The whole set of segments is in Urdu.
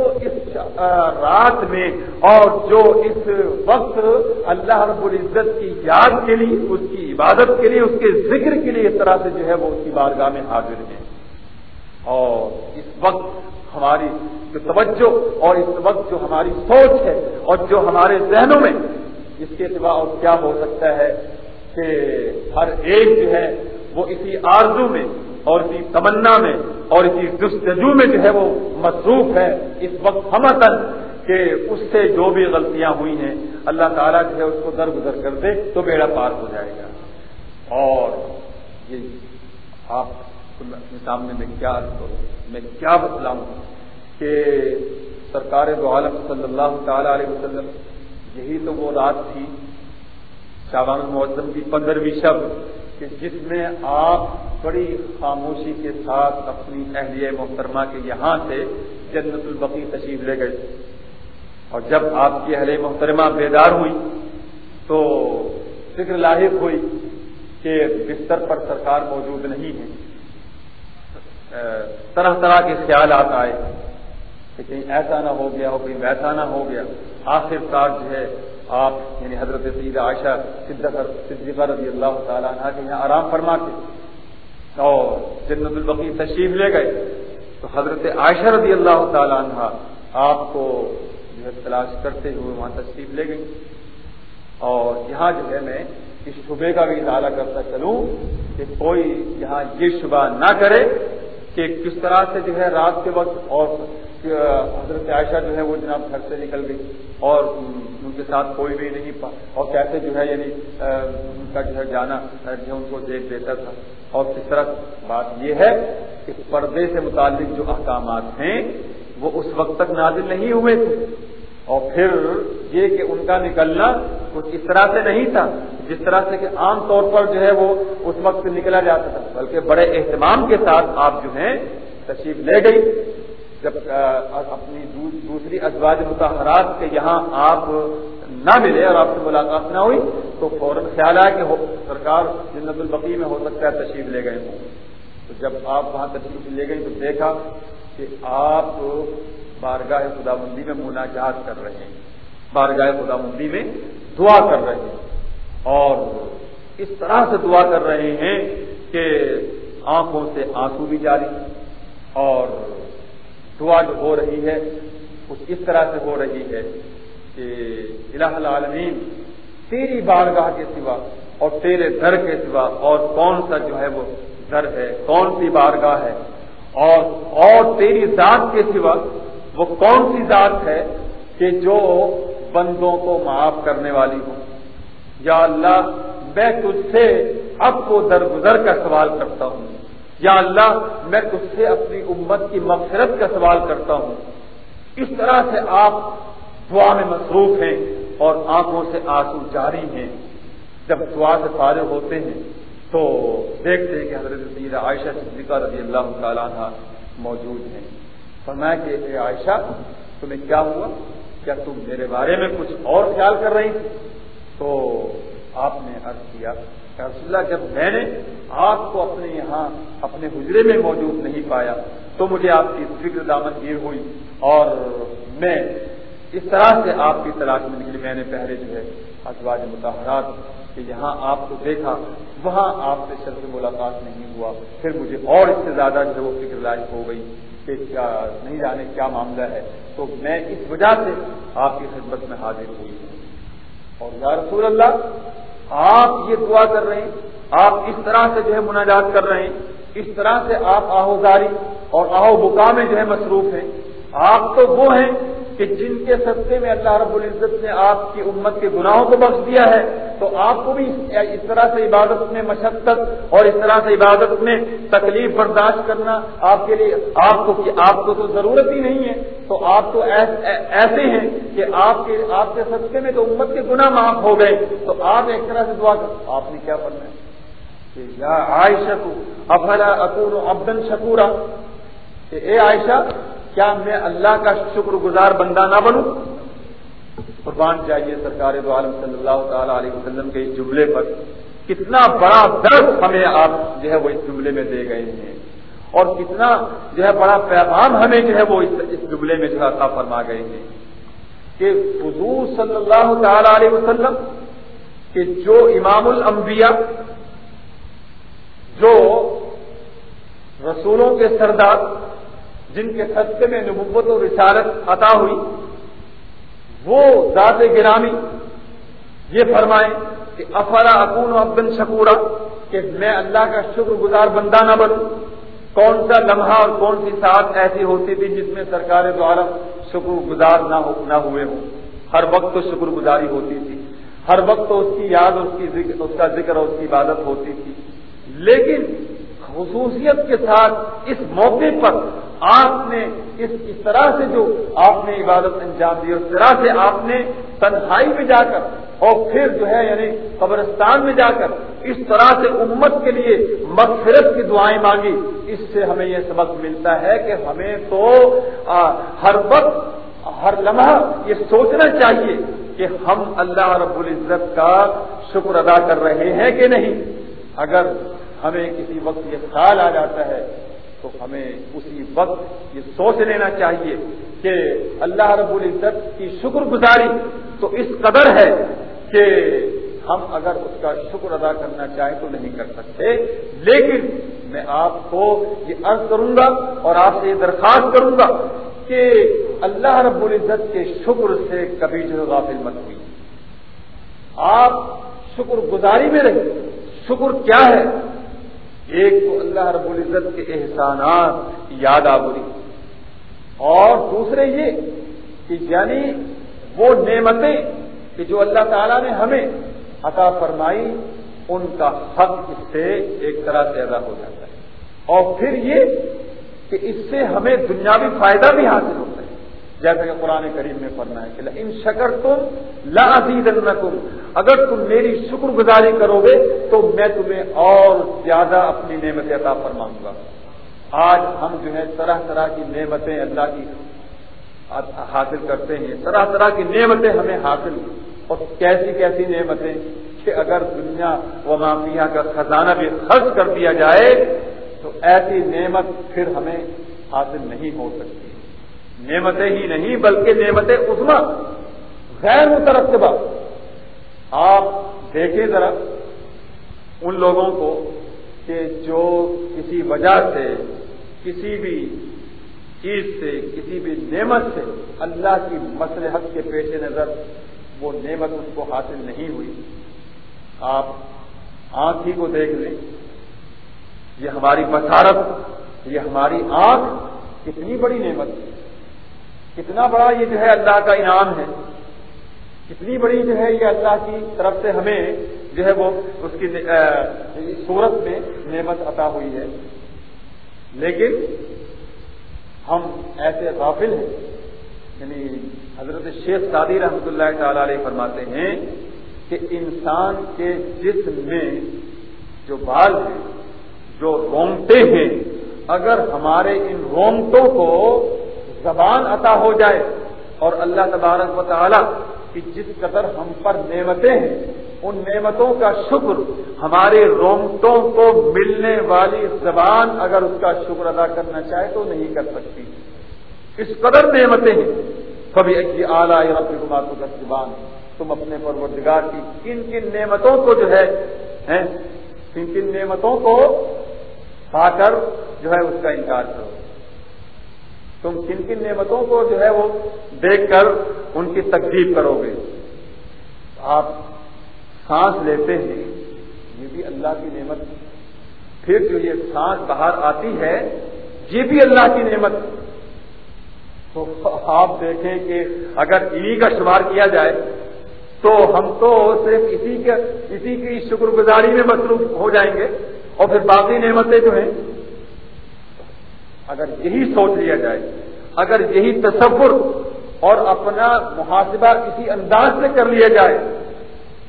اس رات میں اور جو اس وقت اللہ رب العزت کی یاد کے لیے، اس کی عبادت کے لیے، اس کے ذکر کے لیے اس طرح سے جو ہے وہ اس کی بارگاہ میں حاضر ہیں۔ اور اس وقت ہماری جو توجہ اور اس وقت جو ہماری سوچ ہے اور جو ہمارے ذہنوں میں، اس کے سوا اور کیا ہو سکتا ہے کہ ہر ایک جو ہے وہ اسی آرزو میں اور اسی تمنا میں اور اسی جستجو میں جو ہے وہ مصروف ہے اس وقت ہم کہ اس سے جو بھی غلطیاں ہوئی ہیں، اللہ تعالیٰ جو ہے اس کو درگزر کر دے تو بیڑا پار ہو جائے گا۔ اور یہ آپ اپنے سامنے میں کیا میں کیا بتلاؤں کہ سرکار دو عالم صلی اللہ تعالی علیہ وسلم، یہی تو وہ رات تھی شاہبان المعظم کی پندرہویں شب کہ جس میں آپ بڑی خاموشی کے ساتھ اپنی اہلیہ محترمہ کے یہاں سے جنت البقی تشریف لے گئے۔ اور جب آپ کی اہل محترمہ بیدار ہوئی تو فکر لاحق ہوئی کہ بستر پر سرکار موجود نہیں ہے۔ طرح طرح کے خیالات آئے کہ کہیں ایسا نہ ہو گیا ہو، کہیں ویسا نہ ہو گیا۔ آخر کار جو ہے آپ یعنی حضرت سید عائشہ صدیقہ رضی اللہ تعالیٰ عنہ کے یہاں آرام فرما کے اور جنت البقی تشریف لے گئے۔ تو حضرت عائشہ رضی اللہ تعالیٰ عنہ آپ کو جو ہے تلاش کرتے ہوئے وہاں تشریف لے گئی اور یہاں جو ہے میں اس شبے کا بھی اضالہ کرتا چلوں کہ کوئی یہاں یہ شبہ نہ کرے کہ کس طرح سے جو ہے رات کے وقت اور حضرت عائشہ جو ہے وہ جناب گھر سے نکل گئی اور ان کے ساتھ کوئی بھی نہیں پا، اور کیسے جو ہے یعنی ان کا جو ہے جانا جو ان کو دیکھ دیتا تھا۔ اور کس طرح بات یہ ہے کہ پردے سے متعلق جو احکامات ہیں، وہ اس وقت تک نازل نہیں ہوئے تھے۔ اور پھر یہ کہ ان کا نکلنا کچھ اس طرح سے نہیں تھا، جس طرح سے کہ عام طور پر جو ہے وہ اس وقت نکلا جاتا تھا، بلکہ بڑے اہتمام کے ساتھ آپ جو ہیں تشریف لے گئی جب اپنی دوسری ازواج متحرات کے یہاں آپ نہ ملے اور آپ سے ملاقات نہ ہوئی، تو فوراً خیال آیا کہ سرکار جنت البقی میں ہو سکتا ہے تشریف لے گئے ہوں۔ تو جب آپ وہاں تشریف لے گئی تو دیکھا کہ آپ بارگاہ خدا مندی میں مناجات کر رہے ہیں۔ بارگاہ خدا مندی میں دعا کر رہے ہیں۔ اور اس طرح سے دعا کر رہے ہیں کہ آنکھوں سے آنسو بھی جاری اور دعا جو ہو رہی ہے، کچھ اس طرح سے ہو رہی ہے کہ الہ العالمین تیری بارگاہ کے سوا اور تیرے در کے سوا اور کون سا جو ہے وہ در ہے، کون سی بارگاہ ہے؟ اور اور تیری ذات کے سوا وہ کون سی ذات ہے کہ جو بندوں کو معاف کرنے والی ہو؟ یا اللہ، میں تجھ سے اب کو درگزر کا سوال کرتا ہوں۔ یا اللہ میں تجھ سے اپنی امت کی مغفرت کا سوال کرتا ہوں۔ اس طرح سے آپ دعا میں مصروف ہیں اور آنکھوں سے آنسو جاری ہیں۔ جب دعا سے فارغ ہوتے ہیں تو دیکھتے ہیں کہ حضرت سید عائشہ صدیقہ رضی اللہ تعالیٰ عنہ موجود ہیں۔ فرمایا کہ اے عائشہ، تمہیں کیا ہوا؟ کیا تم میرے بارے میں کچھ اور خیال کر رہی تھی؟ تو آپ نے عرض کیا رسول اللہ، جب میں نے آپ کو اپنے یہاں، اپنے حجرے میں موجود نہیں پایا، تو مجھے آپ کی فکر دامن گیر ہوئی اور میں اس طرح سے آپ کی تلاش میں نکلی میں نے پہلے جو ہے ازواج متحرات کہ یہاں آپ کو دیکھا، وہاں آپ سے شرط ملاقات نہیں ہوا۔ پھر مجھے اور اس سے زیادہ جو وہ فکر لائق ہو گئی کہ کیا نہیں جانے کیا معاملہ ہے۔ تو میں اس وجہ سے آپ کی خدمت میں حاضر ہوئی۔ ہوں اور یا رسول اللہ آپ یہ دعا کر رہے ہیں، آپ اس طرح سے جو ہے مناجات کر رہے ہیں، اس طرح سے آپ آہوزاری اور آہو بکا میں جو ہے مصروف ہیں۔ آپ تو وہ ہیں کہ جن کے سستے میں اللہ رب العزت نے آپ کی امت کے گناہوں کو بخش دیا ہے، تو آپ کو بھی اس طرح سے عبادت میں مشقت اور اس طرح سے عبادت میں تکلیف برداشت کرنا آپ کے لیے، آپ کو آپ کو تو ضرورت ہی نہیں ہے۔ تو آپ تو ایسے ہیں کہ آپ کے آپ کے سستے میں تو امت کے گناہ معاف ہو گئے۔ تو آپ ایک طرح سے دعا کر آپ نے کیا پڑھنا ہے یا عائشہ افلا اکون ابدن شکورا؟ کہ اے عائشہ کیا میں اللہ کا شکر گزار بندہ نہ بنوں؟ قربان چاہیے سرکار دو عالم صلی اللہ تعالی علیہ وسلم کے اس جملے پر۔ کتنا بڑا درد ہمیں آپ جو ہے وہ اس جملے میں دے گئے ہیں۔ اور کتنا جو ہے بڑا پیغام ہمیں جو ہے وہ اس جملے میں جو ہے فرما گئے ہیں۔ کہ حضور صلی اللہ تعالی علیہ وسلم کہ جو امام الانبیاء، جو رسولوں کے سردار جن کے خطے میں نبوت و رسالت عطا ہوئی، وہ ذات گرامی یہ فرمائیں کہ افرا اکون عبدن شکورا، کہ میں اللہ کا شکر گزار بندہ نہ بنوں۔ کون سا لمحہ اور کون سی ساتھ ایسی ہوتی تھی جس میں سرکار دوارا شکر گزار نہ ہو نہ ہوئے ہوں؟ ہر وقت تو شکر گزاری ہوتی تھی۔ ہر وقت تو اس کی یاد، اس کی ذکر، اس کا ذکر اور اس کی عبادت ہوتی تھی۔ لیکن خصوصیت کے ساتھ اس موقع پر آپ نے اس اس طرح سے جو آپ نے عبادت انجام دی اس طرح سے آپ نے تنہائی میں جا کر اور پھر جو ہے یعنی قبرستان میں جا کر اس طرح سے امت کے لیے مغفرت کی دعائیں مانگی، اس سے ہمیں یہ سبق ملتا ہے کہ ہمیں تو ہر وقت، ہر لمحہ یہ سوچنا چاہیے کہ ہم اللہ رب العزت کا شکر ادا کر رہے ہیں کہ نہیں۔ اگر ہمیں کسی وقت یہ خیال آ جاتا ہے، تو ہمیں اسی وقت یہ سوچ لینا چاہیے کہ اللہ رب العزت کی شکر گزاری تو اس قدر ہے کہ ہم اگر اس کا شکر ادا کرنا چاہیں تو نہیں کر سکتے۔ لیکن میں آپ کو یہ عرض کروں گا اور آپ سے یہ درخواست کروں گا کہ اللہ رب العزت کے شکر سے کبھی جو غافل مت ہوئی۔ آپ شکر گزاری میں رہی شکر کیا ہے؟ ایک تو اللہ رب العزت کے احسانات یاد آبری اور دوسرے یہ کہ یعنی وہ نعمتیں کہ جو اللہ تعالیٰ نے ہمیں عطا فرمائی، ان کا حق اس سے ایک طرح سے ادا ہو جاتا ہے۔ اور پھر یہ کہ اس سے ہمیں دنیاوی فائدہ بھی حاصل ہوتا ہے۔ جیسا کہ قرآن کریم میں پڑھنا ہے کہ ان شکر تم لازید اگر تم میری شکر گزاری کرو گے تو میں تمہیں اور زیادہ اپنی نعمت عطا فرماؤں گا۔ آج ہم جو ہے طرح طرح کی نعمتیں اللہ کی حاصل کرتے ہیں، طرح طرح کی نعمتیں ہمیں حاصل اور کیسی کیسی نعمتیں کہ اگر دنیا و مافیا کا خزانہ بھی خرچ کر دیا جائے تو ایسی نعمت پھر ہمیں حاصل نہیں ہو سکتی۔ نعمتیں ہی نہیں بلکہ نعمتیں عظما غیر مترقبہ آپ دیکھیں ذرا ان لوگوں کو کہ جو کسی وجہ سے، کسی بھی چیز سے، کسی بھی نعمت سے اللہ کی مسلحت کے پیش نظر وہ نعمت اس کو حاصل نہیں ہوئی۔ آپ آنکھ ہی کو دیکھ لیں۔ یہ ہماری بسارت یہ ہماری آنکھ، کتنی بڑی نعمت۔ ہے کتنا بڑا یہ جو ہے اللہ کا انعام ہے، کتنی بڑی جو ہے یہ اللہ کی طرف سے ہمیں جو ہے وہ اس کی صورت میں نعمت عطا ہوئی ہے۔ لیکن ہم ایسے غافل ہیں یعنی حضرت شیخ سادی رحمۃ اللہ تعالی علیہ فرماتے ہیں کہ انسان کے جسم میں جو بال ہیں، جو رومتے ہیں، اگر ہمارے ان رومتوں کو زبان عطا ہو جائے اور اللہ تبارک و تعالی کی جس قدر ہم پر نعمتیں ہیں، ان نعمتوں کا شکر ہمارے رومتوں کو ملنے والی زبان اگر اس کا شکر ادا کرنا چاہے تو نہیں کر سکتی۔ اس قدر نعمتیں ہیں۔ کبھی اچھی اعلیٰ ربات کا زبان تم اپنے پروردگار کی کن کن نعمتوں کو جو ہے کن کن نعمتوں کو پا کر جو ہے اس کا انکار کرو۔ تم کن کن نعمتوں کو جو ہے وہ دیکھ کر ان کی تکلیف کرو گے۔ آپ سانس لیتے ہیں، یہ بھی اللہ کی نعمت۔ پھر جو یہ سانس باہر آتی ہے، یہ بھی اللہ کی نعمت۔ تو آپ دیکھیں کہ اگر انہی کا شمار کیا جائے، تو ہم تو صرف اسی کے، اسی کی شکر گزاری میں مصروف ہو جائیں گے اور پھر باقی نعمتیں جو ہیں اگر یہی سوچ لیا جائے، اگر یہی تصور اور اپنا محاسبہ کسی انداز سے کر لیا جائے،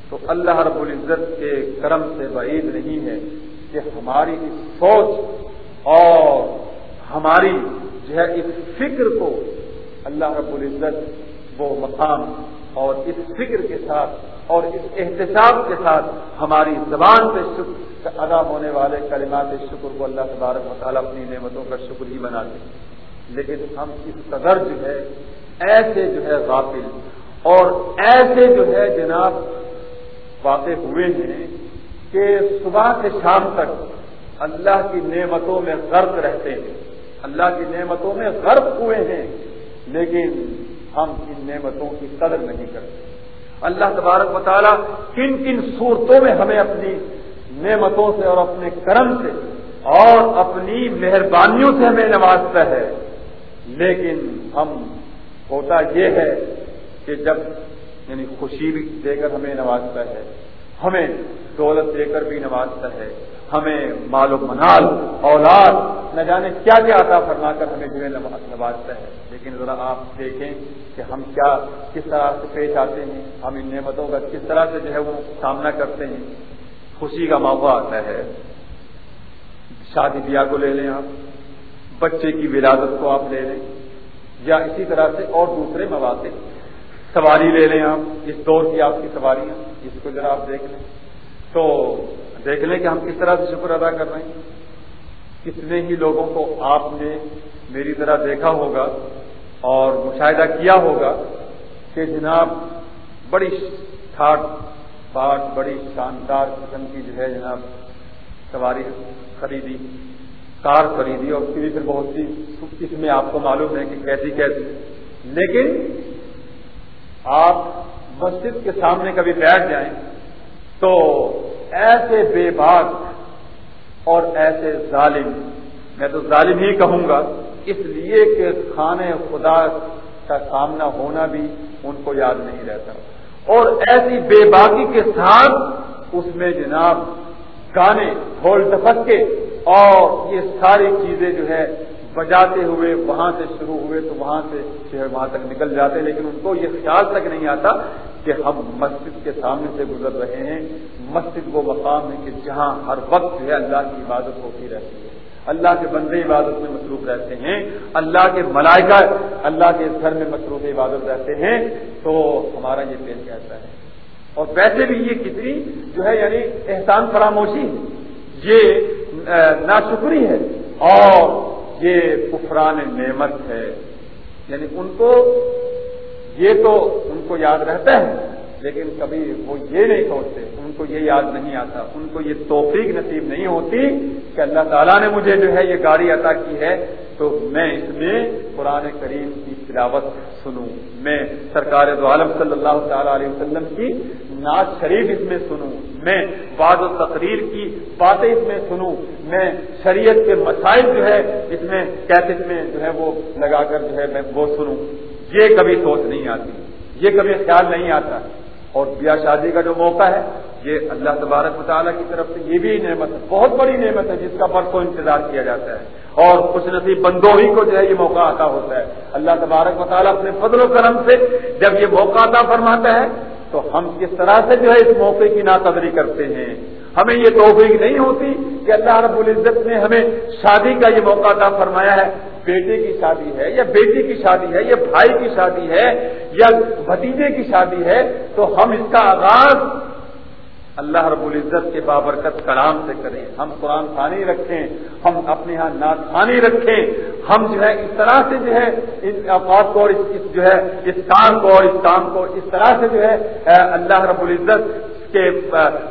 تو اللہ رب العزت کے کرم سے بعید نہیں ہے کہ ہماری اس سوچ اور ہماری جو ہے اس فکر کو اللہ رب العزت وہ مقام اور اس فکر کے ساتھ اور اس احتساب کے ساتھ ہماری زبان پہ شکر ادا ہونے والے کلمات شکر کو اللہ تبارک مطالعہ اپنی نعمتوں کا شکر ہی بناتے ہیں۔ لیکن ہم اس قدر جو ہے، ایسے جو ہے غافل اور ایسے جو ہے جناب واقع ہوئے ہیں کہ صبح سے شام تک اللہ کی نعمتوں میں غرق رہتے ہیں۔ اللہ کی نعمتوں میں غرق ہوئے ہیں، لیکن ہم ان نعمتوں کی قدر نہیں کرتے۔ اللہ تبارک مطالعہ کن کن صورتوں میں ہمیں اپنی نعمتوں سے اور اپنے کرم سے اور اپنی مہربانیوں سے ہمیں نوازتا ہے۔ لیکن ہم، ہوتا یہ ہے کہ جب یعنی خوشی بھی دے کر ہمیں نوازتا ہے، ہمیں دولت دے کر بھی نوازتا ہے۔ ہمیں مال و منال، اولاد، نہ جانے کیا کیا عطا فرما کر ہمیں جو ہے نوازتا ہے لیکن ذرا آپ دیکھیں کہ ہم کیا کس طرح سے پیش آتے ہیں، ہم ان نعمتوں کا کس طرح سے جو ہے وہ سامنا کرتے ہیں۔ خوشی کا موقع آتا ہے۔ شادی بیاہ کو لے لیں آپ، بچے کی ولادت کو آپ لے لیں، یا اسی طرح سے اور دوسرے مواقع۔ سواری لے لیں آپ، اس دور کی آپ کی سواریاں، اس کو ذرا آپ دیکھ لیں۔ تو دیکھ لیں کہ ہم کس طرح سے شکر ادا کر رہے ہیں۔ کتنے ہی لوگوں کو آپ نے میری طرح دیکھا ہوگا اور مشاہدہ کیا ہوگا کہ جناب بڑی ٹھاٹ باٹ بڑی شاندار قسم کی جو ہے جناب سواری خریدی، کار خریدی اور پھر پھر بہت سی اس میں آپ کو معلوم ہے کہ کیسی کیسی۔ لیکن آپ مسجد کے سامنے کبھی بیٹھ جائیں تو ایسے بے باک اور ایسے ظالم، میں تو ظالم ہی کہوں گا۔ اس لیے کہ کھانے خدا کا سامنا ہونا بھی ان کو یاد نہیں رہتا۔ اور ایسی بے باکی کے ساتھ اس میں جناب گانے، ڈھول ڈپک اور یہ ساری چیزیں جو ہے بجاتے ہوئے، وہاں سے شروع ہوئے تو وہاں سے جو ہے وہاں تک نکل جاتے لیکن ان کو یہ خیال تک نہیں آتا کہ ہم مسجد کے سامنے سے گزر رہے ہیں۔ مسجد وہ مقام ہے کہ جہاں ہر وقت جو ہے اللہ کی عبادت ہوتی رہتی ہے۔ اللہ کے بندے عبادت میں مصروف رہتے ہیں۔ اللہ کے ملائکہ اللہ کے گھر میں مصروف عبادت رہتے ہیں۔ تو ہمارا یہ پیل کہتا ہے؟ اور ویسے بھی یہ کتنی جو ہے یعنی احسان فراموشی یہ ناشکری ہے۔ اور یہ کفران نعمت ہے۔ یعنی ان کو یہ تو ان کو یاد رہتا ہے، لیکن کبھی وہ یہ نہیں سوچتے، ان کو یہ یاد نہیں آتا، ان کو یہ توفیق نصیب نہیں ہوتی کہ اللہ تعالیٰ نے مجھے جو ہے یہ گاڑی عطا کی ہے۔ تو میں اس میں قرآن کریم کی تلاوت سنوں۔ میں سرکار دو عالم صلی اللہ تعالی علیہ وسلم کی ناز شریف اس میں سنوں۔ میں بعض و تقریر کی باتیں اس میں سنوں، میں شریعت کے مسائل جو ہے اس میں کیسٹ میں جو ہے وہ لگا کر جو ہے میں وہ سنوں۔ یہ کبھی سوچ نہیں آتی، یہ کبھی خیال نہیں آتا۔ اور بیاہ شادی کا جو موقع ہے، یہ اللہ تبارک مطالعہ کی طرف سے یہ بھی نعمت ہے بہت بڑی نعمت ہے جس کا برقوں انتظار کیا جاتا ہے۔ اور خوش نصیب بندوں ہی کو جو ہے یہ موقع آتا ہوتا ہے۔ اللہ تبارک مطالعہ اپنے فضل و کرم سے جب یہ موقع آتا فرماتا ہے تو ہم کس طرح سے جو ہے اس موقع کی ناقدری کرتے ہیں؟ ہمیں یہ توفیق نہیں ہوتی کہ اللہ رب العزت نے ہمیں شادی کا یہ موقع عطا فرمایا ہے۔ بیٹے کی شادی ہے یا بیٹی کی شادی ہے یا بھائی کی شادی ہے یا بھتیجے کی شادی ہے تو ہم اس کا آغاز اللہ رب العزت کے بابرکت کلام سے کریں۔ ہم قرآن خانی رکھیں، ہم اپنے یہاں نعت خانی رکھیں۔ ہم جو ہے اس طرح سے جو ہے اس اوقات کو اور اس جو ہے اس کام کو اور اس کام کو اس طرح سے جو ہے اللہ رب العزت کے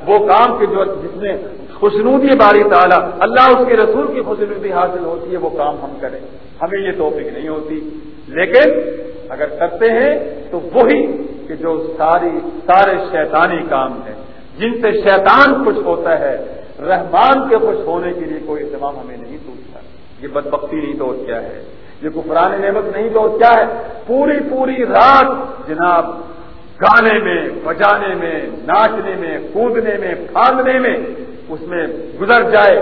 وہ کام کے جو جس میں خوشنودی باری تعالیٰ، اللہ اس کے رسول کی خوشنودی حاصل ہوتی ہے، وہ کام ہم کریں۔ ہمیں یہ توفیق نہیں ہوتی۔ لیکن اگر کرتے ہیں تو وہی کہ جو ساری سارے شیطانی کام ہیں۔ جن سے شیطان خوش ہوتا ہے، رحمان کے خوش ہونے کے لیے کوئی اہتمام ہمیں نہیں سوچتا۔ یہ بدبختی نہیں تو کیا ہے؟ یہ کفران نعمت نہیں تو کیا ہے؟ پوری پوری رات جناب گانے میں، بجانے میں، ناچنے میں، کودنے میں، پھاندنے میں اس میں گزر جائے،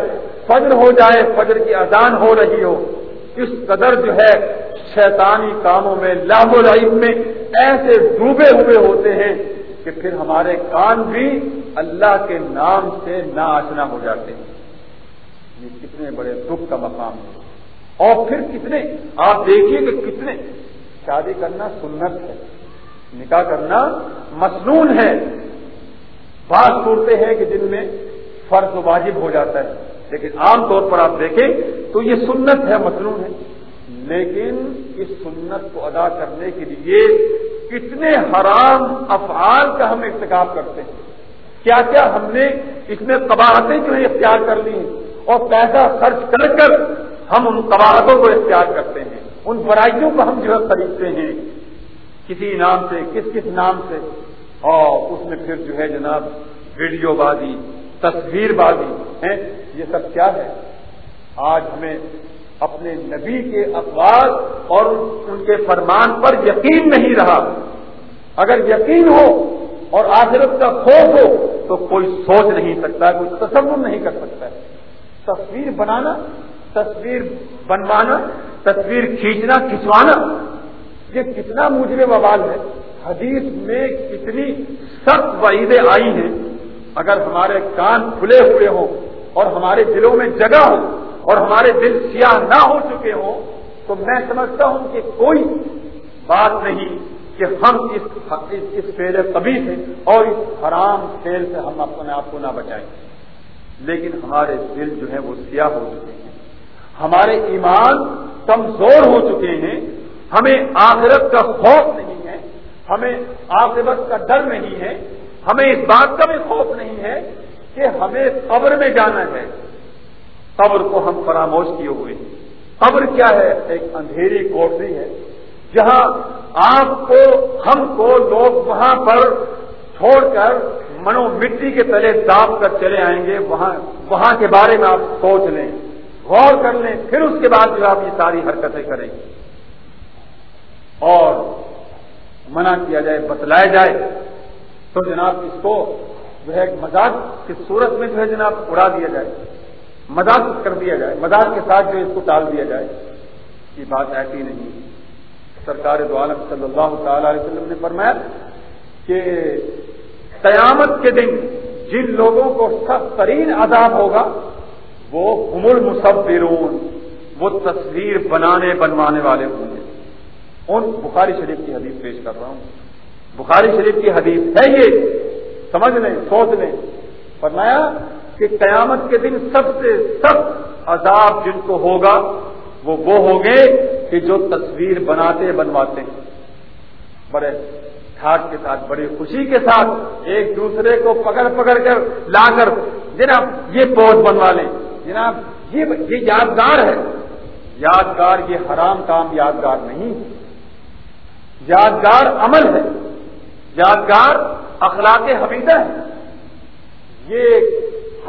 فجر ہو جائے، فجر کی اذان ہو رہی ہو۔ اس قدر جو ہے، شیطانی کاموں میں لاہو العب میں ایسے ڈوبے ہوئے ہوتے ہیں کہ پھر ہمارے کان بھی اللہ کے نام سے نہ آشنا ہو جاتے ہیں۔ یہ کتنے بڑے دکھ کا مقام ہے۔ اور پھر کتنے؟ آپ دیکھیے کہ کتنے۔ شادی کرنا سنت ہے۔ نکاح کرنا مصنون ہے۔ بات صورتیں ہیں کہ جن میں فرض واجب ہو جاتا ہے۔ لیکن عام طور پر آپ دیکھیں تو یہ سنت ہے، مصنون ہے۔ لیکن اس سنت کو ادا کرنے کے لیے کتنے حرام افعال کا ہم ارتکاب کرتے ہیں۔ کیا کیا ہم نے اس میں قباہتیں جو ہے اختیار کر لی ہیں؟ اور پیسہ خرچ کر کر ہم ان قباہتوں کو اختیار کرتے ہیں۔ ان برائیوں کو ہم جو ہے خریدتے ہیں۔ کسی نام سے، کس کس نام سے۔ اور اس میں پھر جو ہے جناب ویڈیو بازی، تصویر بازی ہے یہ سب کیا ہے؟ آج ہمیں اپنے نبی کے اقوال اور ان کے فرمان پر یقین نہیں رہا۔ اگر یقین ہو اور آخرت کا خوف ہو تو کوئی سوچ نہیں سکتا، کوئی تصور نہیں کر سکتا۔ ہے تصویر بنانا، تصویر بنوانا، تصویر کھینچنا، کھنچوانا، یہ کتنا مجرے بوال ہے۔ حدیث میں کتنی سخت وعیدیں آئی ہیں۔ اگر ہمارے کان کھلے ہوئے ہوں اور ہمارے دلوں میں جگہ ہو اور ہمارے دل سیاہ نہ ہو چکے ہوں، تو میں سمجھتا ہوں کہ کوئی بات نہیں کہ ہم اس فیل کبھی سے اور اس حرام فیل سے ہم اپنے آپ کو نہ بچائیں۔ لیکن ہمارے دل جو ہے وہ سیاہ ہو چکے ہیں۔ ہمارے ایمان کمزور ہو چکے ہیں۔ ہمیں آخرت کا خوف نہیں ہے۔ ہمیں آخرت کا ڈر نہیں ہے۔ ہمیں اس بات کا بھی خوف نہیں ہے کہ ہمیں قبر میں جانا ہے۔ قبر کو ہم فراموش کیے ہوئے ہیں۔ قبر کیا ہے؟ ایک اندھیری کوٹری ہے، جہاں آپ کو، ہم کو لوگ وہاں پر چھوڑ کر منو مٹی کے تلے داپ کر چلے آئیں گے۔ وہاں وہاں کے بارے میں آپ سوچ لیں، غور کر لیں، پھر اس کے بعد جو آپ یہ ساری حرکتیں کریں گے۔ اور منع کیا جائے، بتلایا جائے، تو جناب اس کو جو ہے مزاج کی صورت میں جو ہے جناب اڑا دیا جائے۔ مزاق کر دیا جائے مزاق کے ساتھ جو اس کو ٹال دیا جائے۔ یہ بات ایسی نہیں۔ سرکار دو عالم صلی اللہ تعالی علیہ وسلم نے فرمایا کہ قیامت کے دن جن لوگوں کو سخت ترین عذاب ہوگا، وہ حمل مصورون وہ تصویر بنانے، بنوانے والے ہوں گے۔ ان بخاری شریف کی حدیث پیش کر رہا ہوں۔ بخاری شریف کی حدیث ہے یہ، سمجھ لیں، سوچ لیں۔ فرمایا کہ قیامت کے دن سب سے سخت عذاب جن کو ہوگا، وہ وہ ہوں گے کہ جو تصویر بناتے بنواتے ہیں۔ بڑے ٹھاٹ کے ساتھ، بڑی خوشی کے ساتھ ایک دوسرے کو پکڑ پکڑ کر لا کر، جناب، یہ پوز بنوا لیں۔ جناب یہ یادگار ہے۔ یادگار یہ حرام کام یادگار نہیں۔ یادگار عمل ہے۔ یادگار اخلاق حمیدہ ہے۔ یہ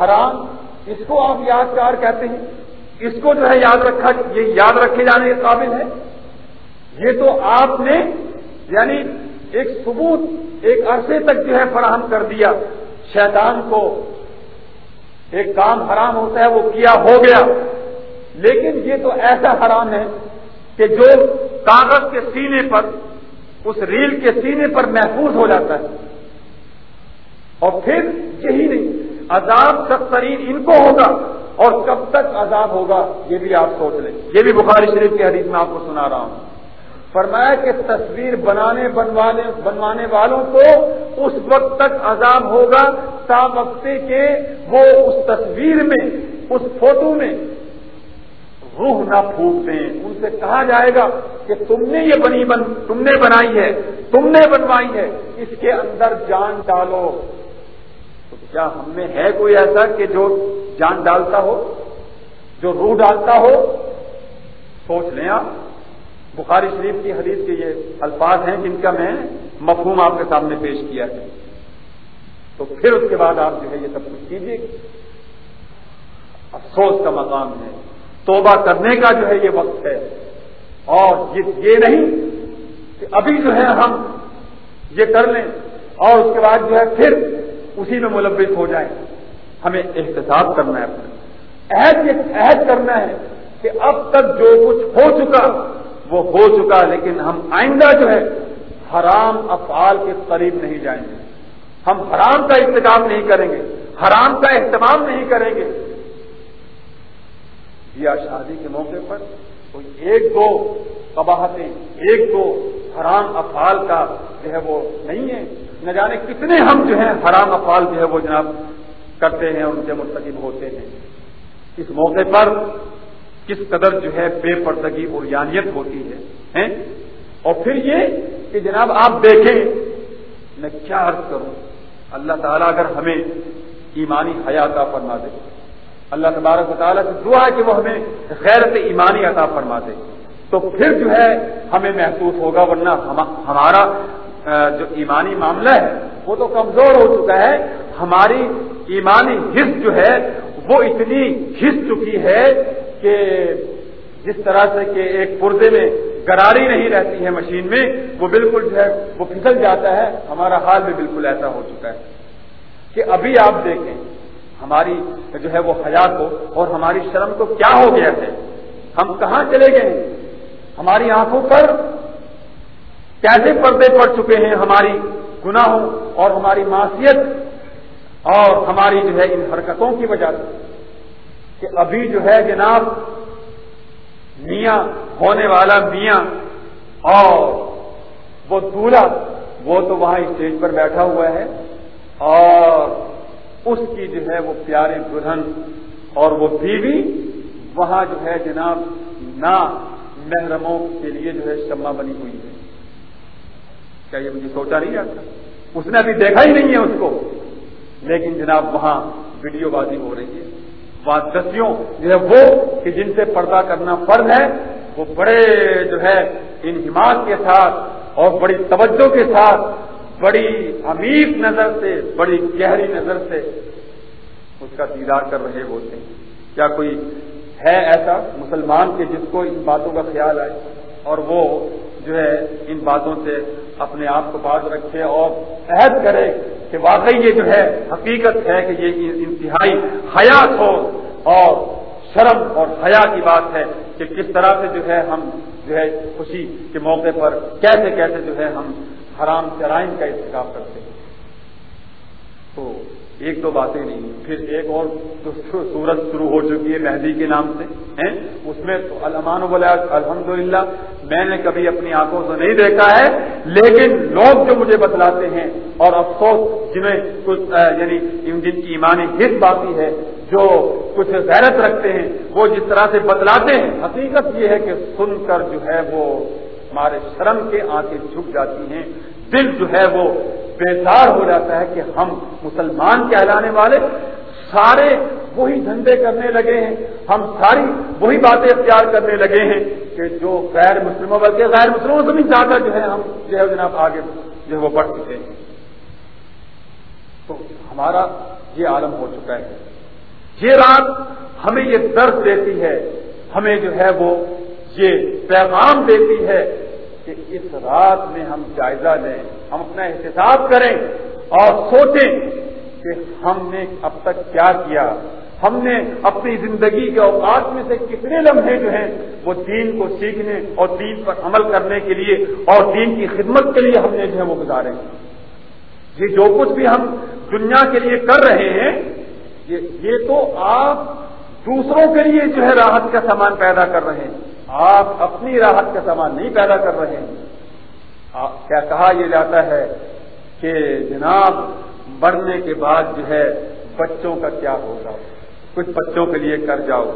حرام، اس کو آپ یادگار کہتے ہیں۔ اس کو جو ہے یاد رکھا، یہ یاد رکھے جانے کے قابل ہے۔ یہ تو آپ نے یعنی ایک ثبوت، ایک عرصے تک جو ہے فراہم کر دیا۔ شیطان کو ایک کام حرام ہوتا ہے، وہ کیا ہو گیا۔ لیکن یہ تو ایسا حرام ہے کہ جو کاغذ کے سینے پر، اس ریل کے سینے پر محفوظ ہو جاتا ہے۔ اور پھر یہی نہیں عذاب سترین ان کو ہوگا اور کب تک عذاب ہوگا یہ بھی آپ سوچ لیں۔ یہ بھی بخاری شریف کی حدیث میں آپ کو سنا رہا ہوں۔ فرمایا کہ تصویر بنانے، بنوانے بنوانے والوں کو اس وقت تک عذاب ہوگا تا وقت کے وہ اس تصویر میں، اس فوٹو میں روح نہ پھونک دیں۔ ان سے کہا جائے گا کہ تم نے یہ بنی بن، تم نے بنائی ہے، تم نے بنوائی ہے، اس کے اندر جان ڈالو۔ تو کیا ہم میں ہے کوئی ایسا کہ جو جان ڈالتا ہو؟ جو روح ڈالتا ہو؟ سوچ لیں آپ۔ بخاری شریف کی حدیث کے یہ الفاظ ہیں جن کا میں مفہوم آپ کے سامنے پیش کیا ہے۔ تو پھر اس کے بعد آپ جو ہے یہ سب کچھ کیجیے افسوس کا مقام ہے۔ توبہ کرنے کا جو ہے یہ وقت ہے۔ اور یہ نہیں کہ ابھی جو ہے ہم یہ کر لیں اور اس کے بعد جو ہے پھر اسی میں ملوث ہو جائیں ہمیں احتساب کرنا ہے۔ اپنا عہد یہ عہد کرنا ہے کہ اب تک جو کچھ ہو چکا وہ ہو چکا، لیکن ہم آئندہ جو ہے حرام افعال کے قریب نہیں جائیں گے۔ ہم حرام کا انتظام نہیں کریں گے، حرام کا اہتمام نہیں کریں گے۔ یا شادی کے موقع پر کوئی ایک دو قباہتیں، ایک دو حرام افعال کا جو ہے وہ نہیں ہے۔ نہ جانے کتنے ہم جو ہیں حرام افعال جو ہے وہ جناب کرتے ہیں اور ان کے مرتکب ہوتے ہیں۔ اس موقع پر کس قدر جو ہے بے پردگی اور یانیت ہوتی ہے اور پھر یہ کہ جناب آپ دیکھیں، میں کیا عرض کروں، اللہ تعالیٰ اگر ہمیں ایمانی حیات فرما دے، اللہ تبارک و تعالیٰ سے دعا ہے کہ وہ ہمیں غیرت ایمانی عطا فرما دے، تو پھر جو ہے ہمیں محسوس ہوگا ورنہ ہمارا جو ایمانی معاملہ ہے، وہ تو کمزور ہو چکا ہے۔ ہماری ایمانی حص جو ہے، وہ اتنی گھس چکی ہے کہ جس طرح سے کہ ایک پردے میں گراری نہیں رہتی ہے مشین میں، وہ بالکل جو ہے، وہ پھسل جاتا ہے۔ ہمارا حال بھی بالکل ایسا ہو چکا ہے کہ ابھی آپ دیکھیں، ہماری جو ہے وہ حیات کو اور ہماری شرم کو کیا ہو گیا ہے؟ ہم کہاں چلے گئے؟ ہماری آنکھوں پر کیسے پردے پڑ چکے ہیں ہماری گناہوں اور ہماری معاشیت اور ہماری جو ہے ان حرکتوں کی وجہ سے کہ ابھی جو ہے جناب میاں ہونے والا میاں اور وہ دولہا، وہ تو وہاں اسٹیج پر بیٹھا ہوا ہے اور اس کی جو ہے وہ پیارے دلہن اور وہ بیوی وہاں جو ہے جناب نہ محرموں کے لیے جو ہے شمع بنی ہوئی ہے۔ کیا یہ مجھے سوچا نہیں جاتا؟ اس نے ابھی دیکھا ہی نہیں ہے اس کو۔ لیکن جناب، وہاں ویڈیو بازی ہو رہی ہے۔ وہاں جو ہے وہ کہ جن سے پردہ کرنا فرض ہے، وہ بڑے جو ہے ان کے ساتھ اور بڑی توجہ کے ساتھ، بڑی امیر نظر سے، بڑی گہری نظر سے اس کا دیدار کر رہے ہوتے ہیں۔ کیا کوئی ہے ایسا مسلمان کے جس کو ان باتوں کا خیال آئے اور وہ جو ہے ان باتوں سے اپنے آپ کو باز رکھے اور عہد کرے کہ واقعی یہ جو ہے حقیقت ہے کہ یہ انتہائی حیات ہو اور شرم اور حیا کی بات ہے کہ کس طرح سے جو ہے ہم جو ہے خوشی کے موقع پر کیسے کیسے جو ہے ہم حرام جرائم کا انتخاب کرتے ہیں۔ تو ایک دو باتیں نہیں، پھر ایک اور سورت شروع ہو چکی ہے مہندی کے نام سے، ہیں؟ اس میں تو المان بولا الحمد میں نے کبھی اپنی آنکھوں سے نہیں دیکھا ہے، لیکن لوگ جو مجھے بتلاتے ہیں، اور افسوس، جنہیں کچھ یعنی جن کی ایمانی حص باقی ہے، جو کچھ غیرت رکھتے ہیں، وہ جس طرح سے بتلاتے ہیں، حقیقت یہ ہے کہ سن کر جو ہے وہ ہمارے شرم کے آنکھیں جھک جاتی ہیں۔ دل جو ہے وہ بیدار ہو جاتا ہے کہ ہم مسلمان کہلانے والے سارے وہی دھندے کرنے لگے ہیں، ہم ساری وہی باتیں اختیار کرنے لگے ہیں کہ جو غیر مسلموں، بلکہ غیر مسلموں سے بھی زیادہ جو ہے ہم جو ہے جناب آگے جو ہے وہ بڑھ چکے ہیں۔ تو ہمارا یہ عالم ہو چکا ہے۔ یہ رات ہمیں یہ درد دیتی ہے، ہمیں جو ہے وہ یہ پیغام دیتی ہے کہ اس رات میں ہم جائزہ لیں، ہم اپنا احتساب کریں اور سوچیں کہ ہم نے اب تک کیا کیا۔ ہم نے اپنی زندگی کے اوقات میں سے کتنے لمحے جو ہیں وہ دین کو سیکھنے اور دین پر عمل کرنے کے لیے اور دین کی خدمت کے لیے ہم نے جو ہے وہ گزارے۔ یہ جو کچھ بھی ہم دنیا کے لیے کر رہے ہیں، یہ تو آپ دوسروں کے لیے جو ہے راحت کا سامان پیدا کر رہے ہیں۔ آپ اپنی راحت کا سامان نہیں پیدا کر رہے ہیں۔ کیا کہا یہ جاتا ہے کہ جناب بڑھنے کے بعد جو ہے بچوں کا کیا ہوگا؟ کچھ بچوں کے لیے کر جاؤ۔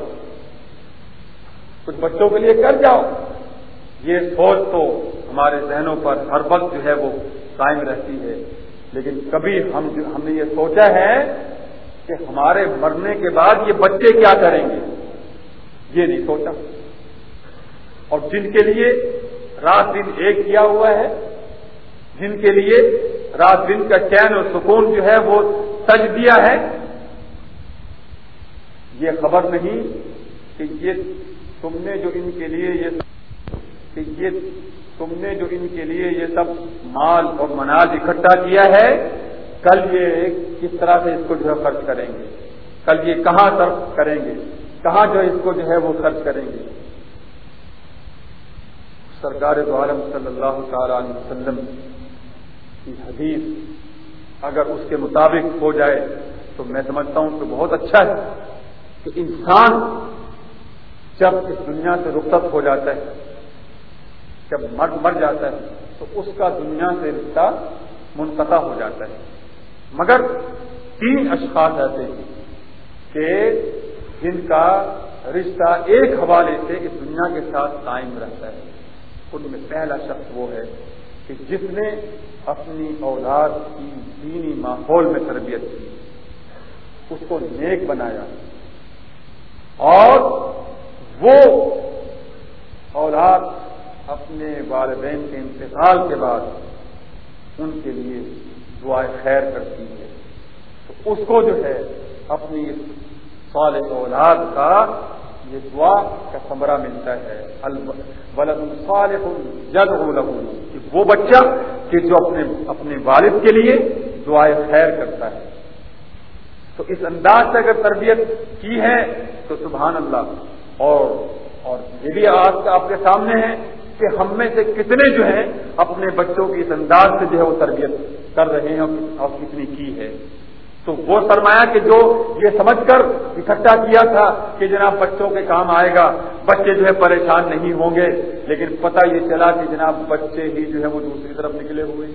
کچھ بچوں کے لیے کر جاؤ۔ یہ سوچ تو ہمارے ذہنوں پر ہر وقت جو ہے وہ قائم رہتی ہے۔ لیکن کبھی ہم ہم نے یہ سوچا ہے کہ ہمارے مرنے کے بعد یہ بچے کیا کریں گے؟ یہ نہیں سوچا۔ اور جن کے لیے رات دن ایک کیا ہوا ہے، جن کے لیے رات دن کا چین اور سکون جو ہے وہ سج دیا ہے، یہ خبر نہیں کہ یہ تم نے جو ان کے لیے یہ کہ یہ تم نے جو ان کے لیے یہ سب مال اور مناج اکٹھا کیا ہے، کل یہ کس طرح سے اس کو جو ہے خرچ کریں گے؟ کل یہ کہاں صرف کریں گے؟ کہاں جو اس کو جو ہے وہ خرچ کریں گے؟ سرکار دو عالم صلی اللہ تعالی علیہ وسلم کی حدیث اگر اس کے مطابق ہو جائے تو میں سمجھتا ہوں کہ بہت اچھا ہے کہ انسان جب اس دنیا سے رخصت ہو جاتا ہے، جب مر مر جاتا ہے، تو اس کا دنیا سے رشتہ منقطع ہو جاتا ہے۔ مگر تین اشخاص ایسے ہیں کہ جن کا رشتہ ایک حوالے سے اس دنیا کے ساتھ قائم رہتا ہے۔ ان میں پہلا شخص وہ ہے کہ جس نے اپنی اولاد کی دینی ماحول میں تربیت کی، اس کو نیک بنایا۔ اور وہ اولاد اپنے والدین کے انتقال کے بعد ان کے لیے دعائیں خیر کرتی ہے۔ تو اس کو جو ہے اپنی صالح اولاد کا یہ دعا کا کمرہ ملتا ہے۔ ولد جد ہو کہ وہ بچہ کہ جو اپنے اپنے والد کے لیے دعائیں خیر کرتا ہے۔ تو اس انداز سے اگر تربیت کی ہے تو سبحان اللہ۔ اور اور یہ بھی آج آپ کے سامنے ہے کہ ہم میں سے کتنے جو ہیں اپنے بچوں کی اس انداز سے جو ہے وہ تربیت کر رہے ہیں اور کتنی کی ہے۔ تو وہ سرمایہ کہ جو یہ سمجھ کر اکٹھا کیا تھا کہ جناب بچوں کے کام آئے گا، بچے جو ہے پریشان نہیں ہوں گے، لیکن پتہ یہ چلا کہ جناب بچے ہی جو ہے وہ دوسری طرف نکلے ہوئے۔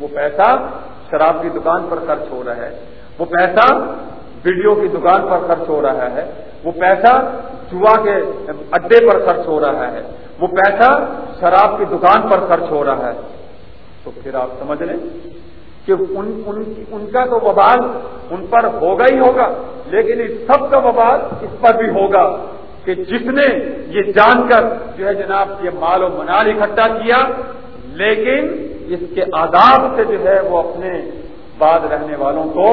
وہ پیسہ شراب کی دکان پر خرچ ہو رہا ہے۔ وہ پیسہ ویڈیو کی دکان پر خرچ ہو رہا ہے۔ وہ پیسہ جوا کے اڈے پر خرچ ہو رہا ہے۔ وہ پیسہ شراب کی دکان پر خرچ ہو رہا ہے۔ تو پھر آپ سمجھ لیں۔ کہ ان ان, ان کا تو وبال ان پر ہوگا ہی ہوگا لیکن اس سب کا وبال اس پر بھی ہوگا کہ جس نے یہ جان کر جو ہے جناب یہ مال و منال اکٹھا کیا لیکن اس کے آداب سے جو ہے وہ اپنے بعد رہنے والوں کو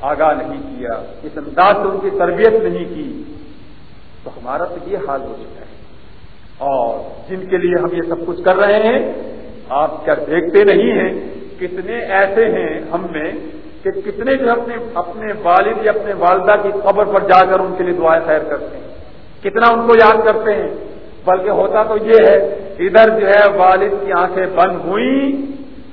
آگاہ نہیں کیا اس انداز سے ان کی تربیت نہیں کی۔ تو ہمارا تو یہ حال ہو چکا ہے۔ اور جن کے لیے ہم یہ سب کچھ کر رہے ہیں آپ کیا دیکھتے نہیں ہیں؟ کتنے ایسے ہیں ہم میں کہ کتنے جو اپنے اپنے والد یا اپنے والدہ کی قبر پر جا کر ان کے لیے دعائیں خیر کرتے ہیں۔ کتنا ان کو یاد کرتے ہیں۔ بلکہ ہوتا تو یہ ہے، ادھر جو ہے والد کی آنکھیں بند ہوئیں،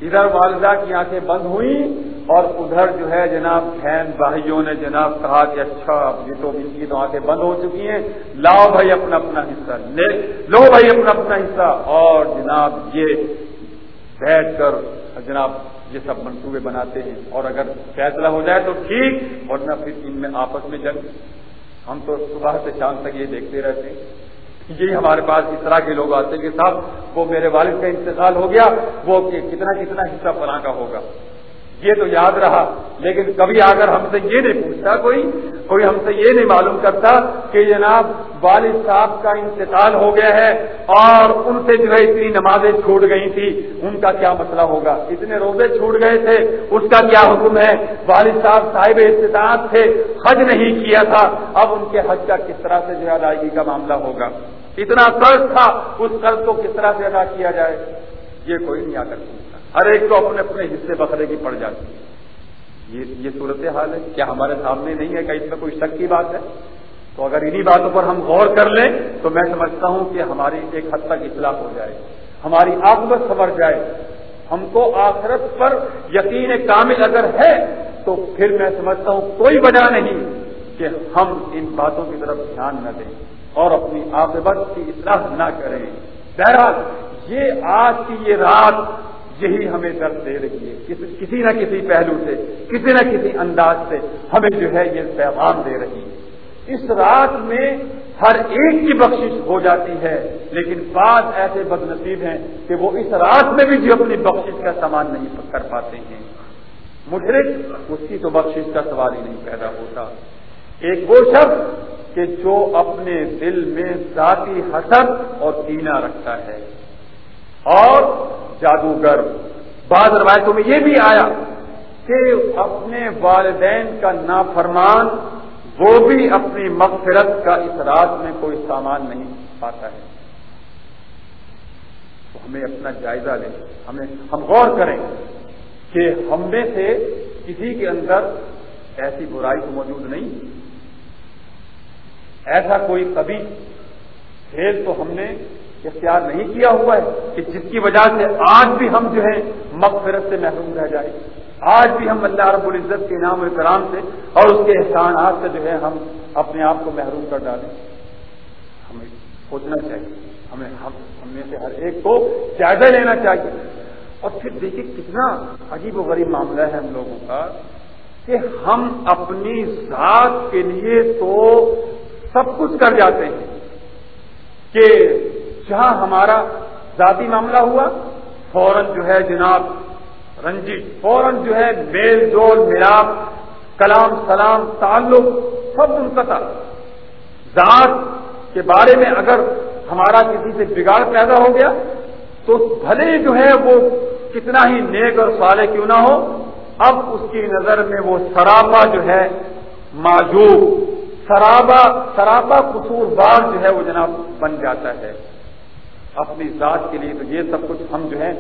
ادھر والدہ کی آنکھیں بند ہوئیں اور ادھر جو ہے جناب بہن بھائیوں نے جناب کہا کہ اچھا یہ تو ان کی تو آنکھیں بند ہو چکی ہیں۔ لاؤ بھائی اپنا اپنا حصہ، لے لو بھائی اپنا اپنا حصہ۔ اور جناب یہ بیٹھ کر جناب یہ سب منصوبے بناتے ہیں۔ اور اگر فیصلہ ہو جائے تو ٹھیک اور نہ پھر ان میں آپس میں جنگ۔ ہم تو صبح سے شام تک یہ دیکھتے رہتے ہیں۔ یہی ہمارے پاس اس طرح کے لوگ آتے ہیں کہ صاحب، وہ میرے والد کا انتقال ہو گیا، وہ کتنا کتنا حصہ فلاں کا ہوگا۔ یہ تو یاد رہا، لیکن کبھی اگر ہم سے یہ نہیں پوچھتا کوئی کوئی ہم سے یہ نہیں معلوم کرتا کہ جناب والد صاحب کا انتقال ہو گیا ہے اور ان سے جو ہے اتنی نمازیں چھوٹ گئی تھی، ان کا کیا مسئلہ ہوگا؟ اتنے روزے چھوٹ گئے تھے، اس کا کیا حکم ہے؟ والد صاحب صاحب استطاعت تھے، حج نہیں کیا تھا، اب ان کے حج کا کس طرح سے جو ہے ادائیگی کا معاملہ ہوگا؟ اتنا قرض تھا، اس قرض کو کس طرح سے ادا کیا جائے؟ یہ کوئی نہیں آ کر پوچھتا۔ ہر ایک کو اپنے اپنے حصے بکرے کی پڑ جاتی ہے۔ یہ یہ صورت حال ہے۔ کیا ہمارے سامنے نہیں ہے کہ اس میں کوئی شک کی بات ہے؟ تو اگر انہی باتوں پر ہم غور کر لیں، تو میں سمجھتا ہوں کہ ہماری ایک حد تک اطلاع ہو جائے۔ ہماری آکبت سمر جائے۔ ہم کو آخرت پر یقین کامل اگر ہے، تو پھر میں سمجھتا ہوں کوئی وجہ نہیں کہ ہم ان باتوں کی طرف دھیان نہ دیں اور اپنی آکبت کی اطلاع نہ کریں۔ بہرحال، یہ آج کی یہ رات یہی ہمیں درد دے رہی ہے۔ کسی نہ کسی پہلو سے، کسی نہ کسی انداز سے ہمیں جو ہے یہ پیغام دے رہی ہے۔ اس رات میں ہر ایک کی بخشش ہو جاتی ہے، لیکن بعض ایسے بد نصیب ہیں کہ وہ اس رات میں بھی جو اپنی بخشش کا سامان نہیں کر پاتے ہیں۔ مجرد اس کی تو بخشش کا سوال ہی نہیں پیدا ہوتا۔ ایک وہ شخص کہ جو اپنے دل میں ذاتی حسد اور کینہ رکھتا ہے۔ اور جادوگر۔ بعض روایتوں میں یہ بھی آیا کہ اپنے والدین کا نافرمان وہ بھی اپنی مغفرت کا اس رات میں کوئی سامان نہیں پاتا ہے۔ تو ہمیں اپنا جائزہ لیں۔ ہمیں ہم غور کریں کہ ہم میں سے کسی کے اندر ایسی برائی تو موجود نہیں۔ ایسا کوئی کبھی کھیل تو ہم نے اختیار نہیں کیا ہوا ہے کہ جس کی وجہ سے آج بھی ہم جو ہے مغفرت سے محروم رہ جائیں آج بھی ہم اللہ رب العزت کے نام و کرام سے اور اس کے احسانات سے جو ہے ہم اپنے آپ کو محروم کر ڈالیں۔ ہمیں سوچنا چاہیے۔ ہمیں ہم میں سے ہر ایک کو جائزہ لینا چاہیے۔ اور پھر دیکھیے کتنا عجیب و غریب معاملہ ہے ہم لوگوں کا کہ ہم اپنی ذات کے لیے تو سب کچھ کر جاتے ہیں کہ جہاں ہمارا ذاتی معاملہ ہوا، فوراً جو ہے جناب رنجی فوراً جو ہے میل جول، ملاپ، کلام، سلام، تعلق، سب منقطع۔ ذات کے بارے میں اگر ہمارا کسی سے بگاڑ پیدا ہو گیا، تو بھلے جو ہے وہ کتنا ہی نیک اور صالح کیوں نہ ہو، اب اس کی نظر میں وہ سراپا جو ہے معجوب سرابا سراپا قصور بار جو ہے وہ جناب بن جاتا ہے۔ اپنی ذات کے لیے تو یہ سب کچھ ہم جو ہے